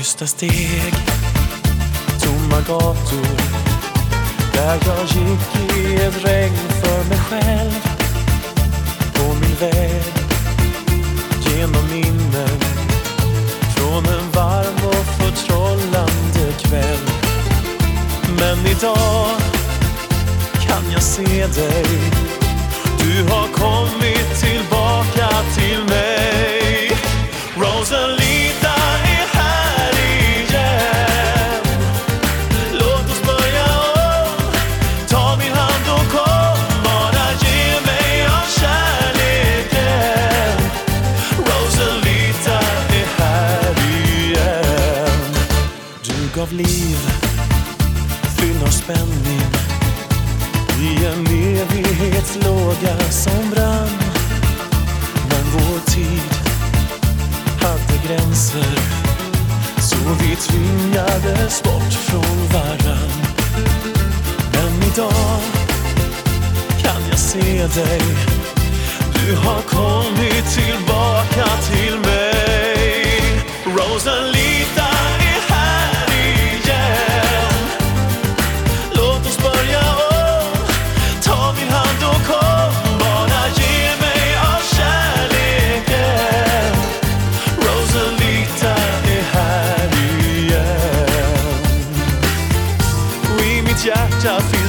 Tysta steg, tomma gator Där jag gick i ett regn för mig själv. På min väg genom minnen Från en varm och förtrollande kväll. Men idag kan jag se dig. Du har kommit av liv, fyll av spänning. I en evighetslåga som brann. Men vår tid hade gränser. Så vi tvingades bort från varann. Men idag kan jag se dig. Du har kommit tillbaka till mig. just